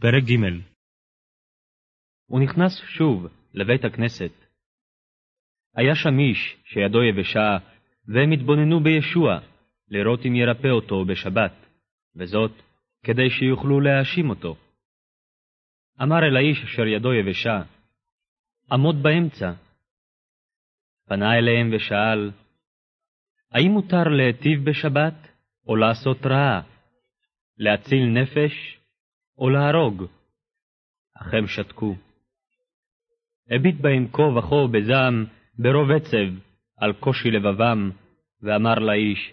פרק ג' הוא נכנס שוב לבית הכנסת. היה שם איש שידו יבשה, והם התבוננו בישוע, לראות אם ירפא אותו בשבת, וזאת כדי שיוכלו להאשים אותו. אמר אל האיש אשר ידו יבשה, עמוד באמצע. פנה אליהם ושאל, האם מותר להיטיב בשבת, או לעשות רעה, להציל נפש, או להרוג? אך הם שתקו. הביט בהם כה וכה בזעם, ברוב עצב, על קושי לבבם, ואמר לאיש,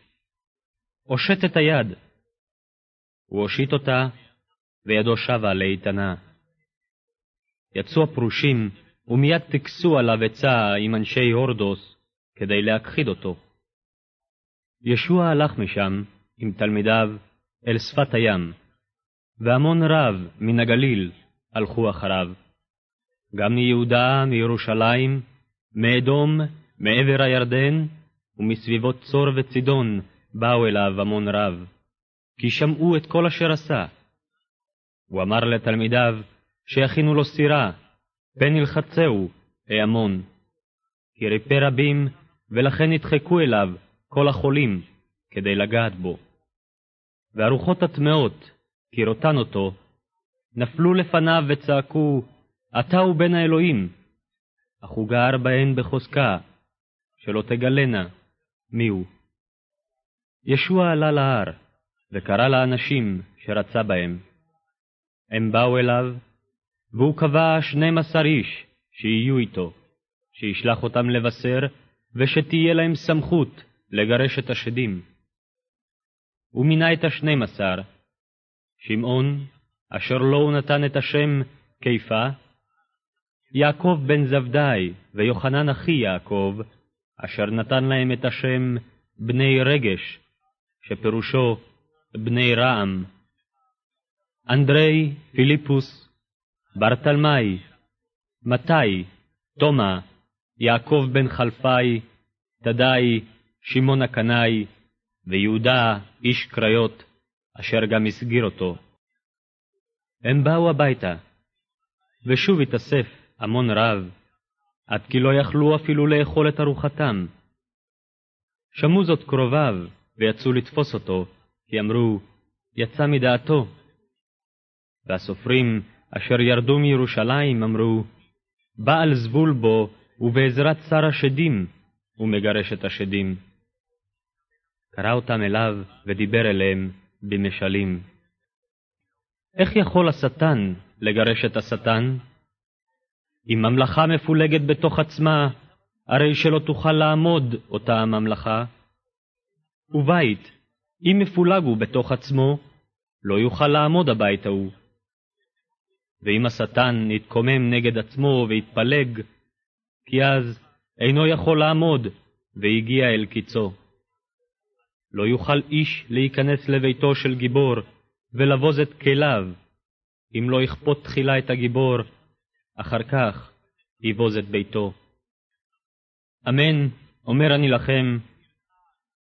הושט את היד. הוא הושיט אותה, וידו שבה לאיתנה. יצאו הפרושים, ומיד טיכסו עליו עצה עם אנשי הורדוס, כדי להכחיד אותו. ישוע הלך משם, עם תלמידיו, אל שפת הים, והמון רב מן הגליל הלכו אחריו. גם מיהודה, מירושלים, מאדום, מעבר הירדן, ומסביבות צור וצידון באו אליו המון רב, כי שמעו את כל אשר עשה. הוא אמר לתלמידיו שיכינו לו סירה, פן ילחצהו, העמון. כי ריפא רבים, ולכן נדחקו אליו כל החולים, כדי לגעת בו. והרוחות הטמאות, כראותן אותו, נפלו לפניו וצעקו, אתה הוא בן האלוהים. אך הוא גער בהן בחוזקה, שלא תגלנה מיהו. ישוע עלה להר, וקרא לאנשים שרצה בהם. הם באו אליו, והוא קבע שנים עשר איש שיהיו איתו, שישלח אותם לבשר, ושתהיה להם סמכות לגרש את השדים. הוא מינה את השנים עשר, שמעון, אשר לו הוא נתן את השם קיפה, יעקב בן זבדי ויוחנן אחי יעקב, אשר נתן להם את השם בני רגש, שפירושו בני רעם. אנדרי, פיליפוס, ברטלמי, מתי, תומא, יעקב בן חלפי, תדאי, שמעון הקנאי, ויהודה, איש קריות, אשר גם הסגיר אותו. הם באו הביתה, ושוב התאסף המון רב, עד כי לא יכלו אפילו לאכול את ארוחתם. שמעו זאת קרוביו, ויצאו לתפוס אותו, כי אמרו, יצא מדעתו. והסופרים אשר ירדו מירושלים אמרו, בעל זבול בו, ובעזרת שר השדים, הוא מגרש את השדים. קרא אותם אליו, ודיבר אליהם במשלים. איך יכול השטן לגרש את השטן? אם ממלכה מפולגת בתוך עצמה, הרי שלא תוכל לעמוד אותה הממלכה. ובית, אם מפולג הוא בתוך עצמו, לא יוכל לעמוד הבית ההוא. ואם השטן יתקומם נגד עצמו ויתפלג, כי אז אינו יכול לעמוד, והגיע אל קיצו. לא יוכל איש להיכנס לביתו של גיבור, ולבוז את כליו, אם לא יכפות תחילה את הגיבור, אחר כך יבוז את ביתו. אמן, אומר אני לכם,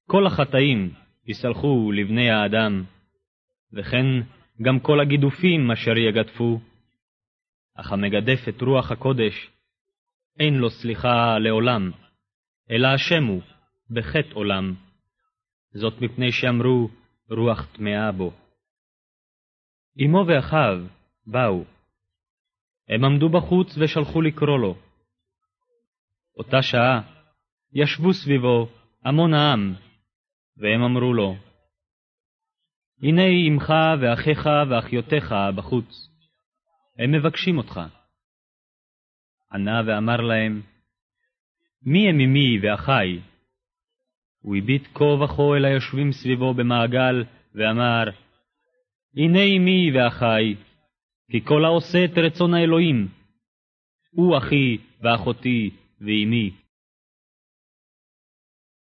כל החטאים יסלחו לבני האדם, וכן גם כל הגידופים אשר יגדפו, אך המגדף את רוח הקודש, אין לו סליחה לעולם, אלא השם הוא, בחטא עולם. זאת מפני שאמרו, רוח טמאה בו. אמו ואחיו באו. הם עמדו בחוץ ושלחו לקרוא לו. אותה שעה ישבו סביבו המון העם, והם אמרו לו, הנה אמך ואחיך ואחיותיך בחוץ, הם מבקשים אותך. ענה ואמר להם, מי הם אמי ואחי? הוא הביט כה וכה אל היושבים סביבו במעגל, ואמר, הנה אמי ואחי, כי כל העושה את רצון האלוהים, הוא אחי ואחותי ואמי.